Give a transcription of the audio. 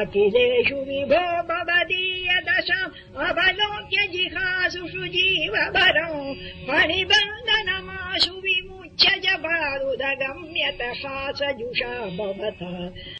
अखिलेषु विभो भवतीयदश अवलोक्य जिहासुषु जीवभरौ परिबन्धनमासु विमुच्य च पारुदगम्यतशा सजुषा भवत